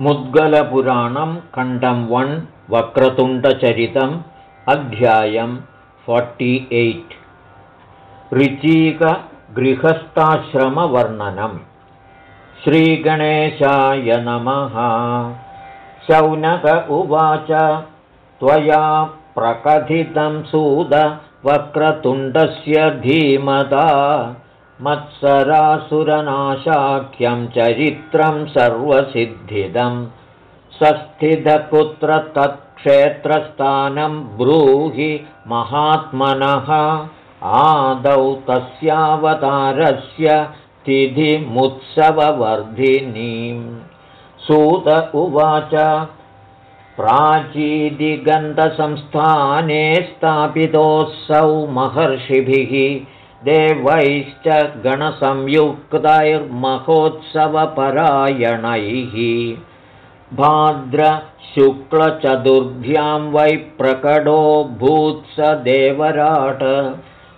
मुद्गलपुराणं खण्डं वन् वक्रतुण्डचरितम् अध्यायं forty eight. ऋचीकगृहस्थाश्रमवर्णनं. श्रीगणेशाय नमः। शौनक उवाच त्वया प्रकथितं सूद वक्रतुण्डस्य धीमता मत्सरासुरनाशाख्यं चरित्रं सर्वसिद्धिदं। सस्थितपुत्र तत्क्षेत्रस्थानं ब्रूहि महात्मनः। आदौ तस्यावतारस्य तिथिमुत्सववर्धिनीं। सूत उवाच प्राचीदिगन्धसंस्थाने स्थापितोऽसौ महर्षिभिः देवैश्च गणसंयुक्तैर्महोत्सवपरायणैः। भाद्रशुक्लचतुर्भ्यां वै प्रकटो भूत्स देवराट।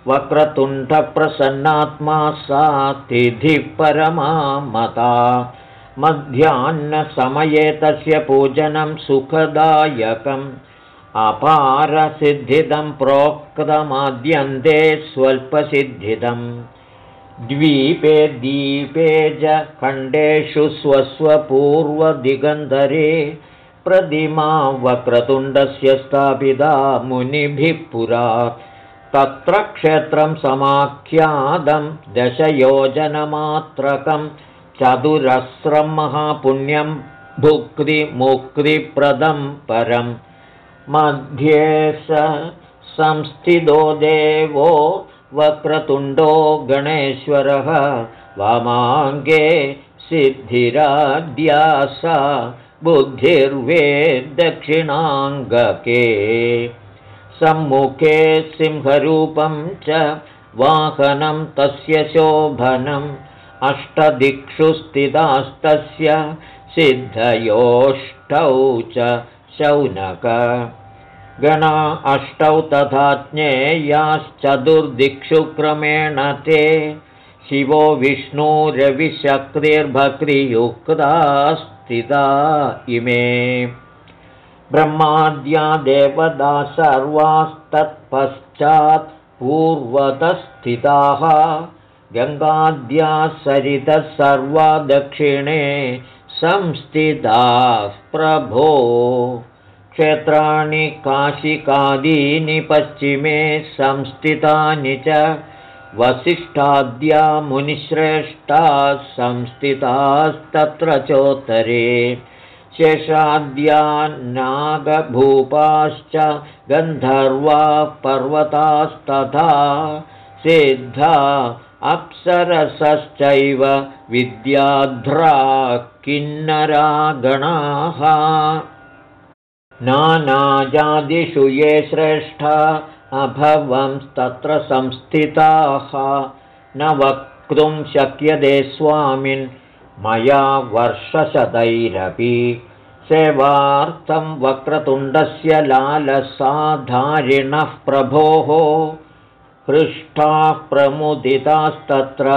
वक्रतुण्डप्रसन्नात्मा सा तिथिः परमा मता मध्याह्नसमये तस्य पूजनं सुखदायकम् अपारसिद्धिदं प्रोक्तमाद्यन्ते स्वल्पसिद्धिदं। द्वीपे दीपे च खण्डेषु स्वस्वपूर्वदिगन्धरे प्रतिमा वक्रतुण्डस्य स्थापिता मुनिभिः पुरा। तत्र क्षेत्रं समाख्यातं दशयोजनमात्रकं चतुरस्रं महापुण्यं भुक्तिमुक्तिप्रदं परम् मध्ये स संस्थितो देवो वक्रतुण्डो गणेश्वरः वामाङ्गे सिद्धिराद्या सा बुद्धिर्वे दक्षिणाङ्गके। सम्मुखे सिंहरूपं च वाहनं तस्य शोभनम् अष्टदिक्षु स्थितास्तस्य सिद्धयोष्टौ च शौनक। गणा अष्टौ तथा ज्ञेयाश्चतुर्दिक्षु क्रमेण ते शिवो विष्णुरविशक्तिर्भक्तियुक्ता स्थिता इमे। ब्रह्माद्या देवदा सर्वास्तत्पश्चात् पूर्वतस्थिताः गङ्गाद्या सरितः सर्वा दक्षिणे संस्थिताः प्रभो। क्षेत्राणि काशिकादीनि पश्चिमे संस्थितानि च वसिष्ठाद्या मुनिश्रेष्ठाः संस्थितास्तत्र चोत्तरे। शेषाद्या नागभूपाश्च गन्धर्वा पर्वतास्तथा सिद्धा अप्सरसश्चैव विद्याध्रा किन्नरागणाः नानाजादिषु ये श्रेष्ठा अभवंस्तत्र संस्थिताः। न वक्तुं शक्यते स्वामिन् मया वर्षशतैरपि। सेवार्थं वक्रतुण्डस्य लालसाधारिणः प्रभोः हृष्टाः प्रमुदितास्तत्र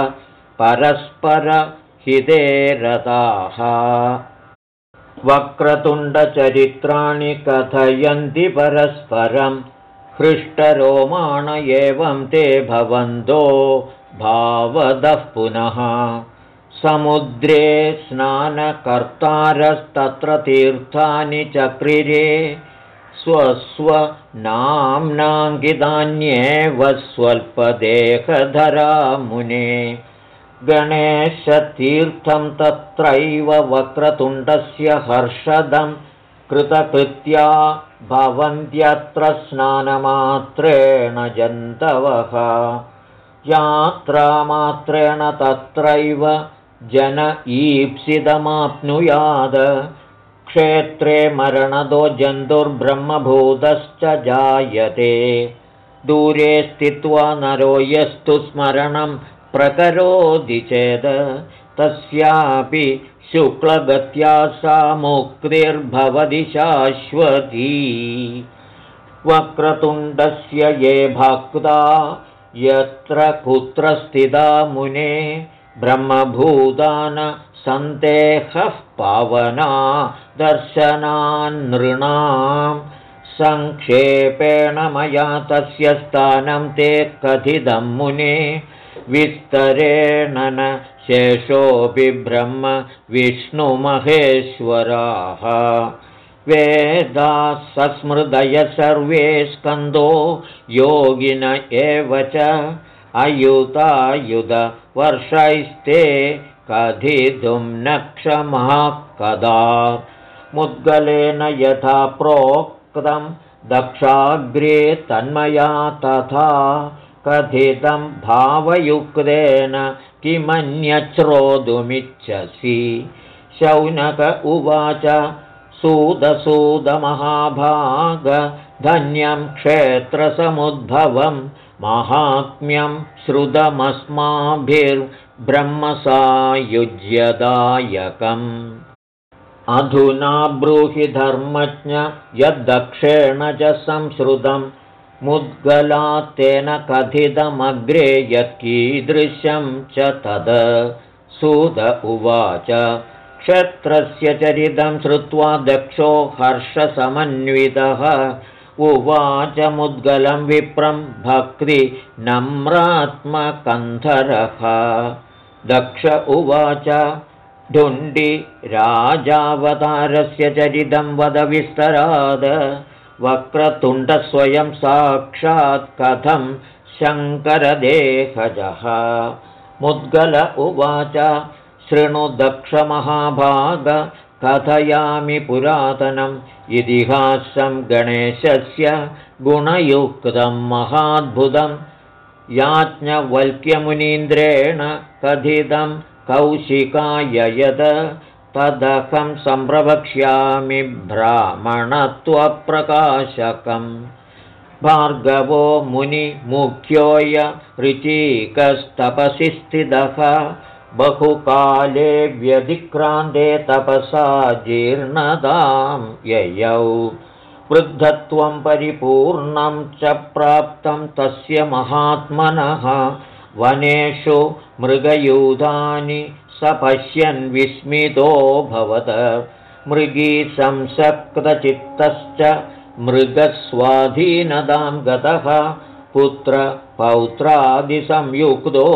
परस्परहिते रताः वक्रतुण्डचरित्राणि कथयन्ति परस्परं हृष्टरोमाण एवं ते भवन्तो भावदः पुनः। समुद्रे स्नानकर्तारस्तत्र तीर्थानि चक्रिरे स्वस्वनाम्नाङ्गितान्येव स्वल्पदेहधरा मुने गणेशतीर्थं तत्रैव वक्रतुण्डस्य हर्षदं कृतकृत्या भवन्त्यत्र स्नानमात्रेण जन्तवः। यात्रामात्रेण तत्रैव जन ईप्सितमाप्नुयाद क्षेत्रे मरणदो जन्तुर्ब्रह्मभूतश्च जायते। दूरे स्थित्वा नरो यस्तु स्मरणं प्रकरोति चेत् तस्यापि शुक्लगत्या सा मुक्तिर्भवति शाश्वती। वक्रतुण्डस्य ये भक्ता यत्र कुत्र स्थिता मुने ब्रह्मभूतान सन्देहः पावना दर्शनान्नृणां सङ्क्षेपेण मया तस्य स्थानं ते कथितं मुने। विस्तरेण न शेषोऽपि ब्रह्म विष्णुमहेश्वराः। वेदाः सस्मृदय सर्वे स्कन्दो योगिन एव च। अयुतायुधवर्षैस्ते कथितुं न क्षमः कदा मुद्गलेन यथा प्रोक्तं दक्षाग्रे तन्मया तथा कथितं भावयुक्तेन किमन्यश्रोतुमिच्छसि शौनक उवाच धन्यं क्षेत्रसमुद्भवं महात्म्यं श्रुतमस्माभिर्ब्रह्मसायुज्यदायकम् अधुना ब्रूहि धर्मज्ञ यद्दक्षेण च संश्रुतं मुद्गलात्तेन कथितमग्रे यत्कीदृशं च तद। सुद उवाच क्षत्रस्य चरितं श्रुत्वा दक्षो हर्षसमन्वितः। उवाच मुद्गलं विप्रं भक्तिनम्रात्मकन्धरः दक्ष उवाच। ढुण्डि राजावतारस्य चरितं वदविस्तराद वक्रतुण्डस्वयं साक्षात् कथं शङ्करदेहजः। मुद्गल उवाच शृणु दक्षमहाभाग कथयामि पुरातनम् इतिहासं गणेशस्य गुणयुक्तं महाद्भुतं याज्ञवल्क्यमुनीन्द्रेण कथितं कौशिकाय यद तदहं सम्प्रवक्ष्यामि ब्राह्मणत्वप्रकाशकम्। भार्गवो मुनिमुख्योय ऋचीकस्तपसि स्थितः। बहुकाले व्यधिक्रान्ते तपसा जीर्णदां ययौ वृद्धत्वं परिपूर्णं च प्राप्तं तस्य महात्मनः। वनेषु मृगयूधानि स पश्यन् विस्मितोऽभवत् मृगी संसक्तचित्तश्च मृगस्वाधीनतां गतः। पुत्रपौत्रादिसंयुक्तो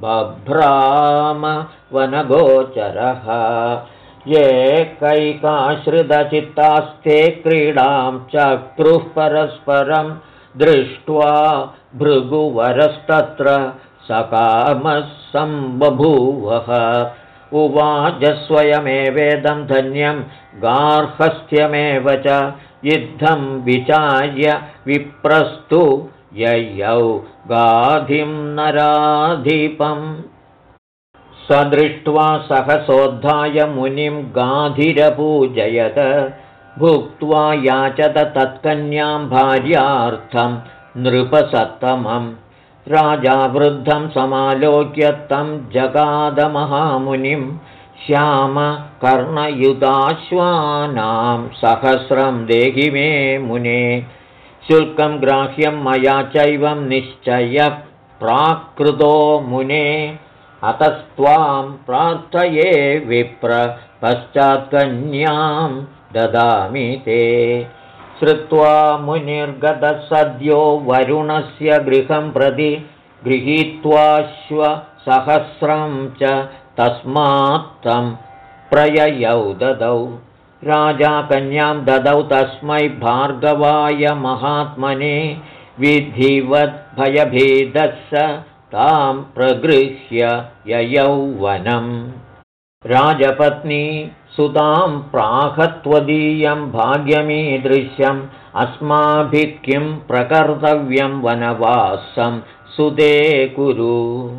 बभ्राम वनगोचरः ये कैकाश्रितचित्तास्ते क्रीडां चक्रुः परस्परं दृष्ट्वा भृगुवरस्तत्र सकामः सम्बभूवः उवाच स्वयमेवेदं धन्यं गार्हस्थ्यमेव च युद्धं विचार्य विप्रस्तु ययौ गाधिं नराधिपम् स दृष्ट्वा सहसोद्धाय मुनिं गाधिरपूजयत भुक्त्वा याचत तत्कन्यां भार्यार्थं नृपसत्तमं। राजावृद्धं समालोक्य तं जगादमहामुनिं श्यामकर्णयुताश्वानां सहस्रं देहि मे मुने। शुल्कं ग्राह्यं मया चैवं निश्चय प्राकृतो मुने अतस्त्वां प्रार्थये विप्र पश्चात्कन्यां ददामि ते। श्रुत्वा मुनिर्गतसद्यो वरुणस्य गृहं प्रति गृहीत्वाश्वसहस्रं च तस्मात् तं प्रययौ ददौ। राजा कन्यां ददौ तस्मै भार्गवाय महात्मने विधिवद्भयभेदः स तां प्रगृह्य ययौवनम् राजपत्नी सुतां प्राहत्वदीयं भाग्यमीदृश्यम्। अस्माभिः किं प्रकर्तव्यं वनवासं? सुते कुरु।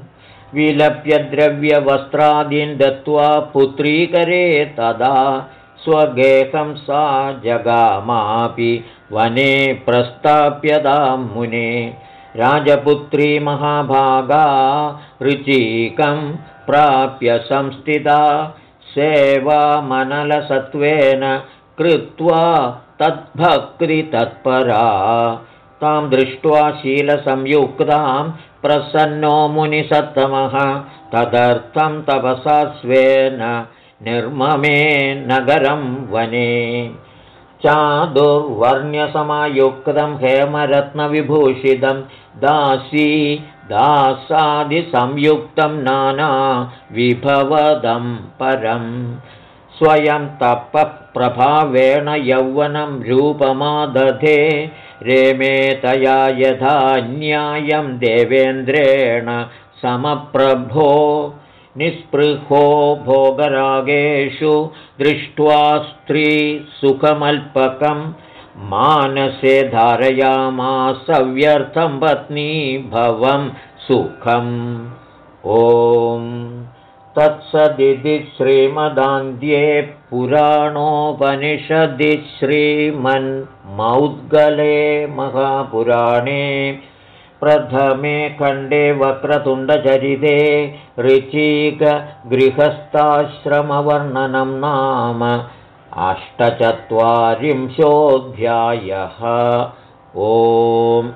विलप्य द्रव्यवस्त्रादीन् दत्त्वा पुत्रीकरे तदा स्वगेहं सा जगामापि। वने प्रस्थाप्यतां मुने राजपुत्री महाभागा ऋचीकं प्राप्य संस्थिता सेवामनलसत्त्वेन कृत्वा तद्भक्तितत्परा। तां दृष्ट्वा शीलसंयुक्तां प्रसन्नो मुनिसत्तमः तदर्थं तपसा स्वेन निर्ममे नगरं वने चादुर्वर्ण्यसमयुक्तं हेमरत्नविभूषितं दासी दासादिसंयुक्तं नानाविभवदं परम् स्वयं तपःप्रभावेण यौवनं रूपमादधे रेमे तया यथा न्यायं देवेन्द्रेण समप्रभो निःस्पृहो भोगरागेषु दृष्ट्वा स्त्रीसुखमल्पकं मानसे धारयामासव्यर्थं पत्नी भवं सुखम्। ॐ तत्सदिति श्रीमदान्ध्ये पुराणोपनिषदि श्रीमन्मौद्गले महापुराणे प्रथमे खण्डे वक्रतुण्डचरिते ऋचीकगृहस्थाश्रमवर्णनं नाम अष्टचत्वारिंशोऽध्यायः। ओम्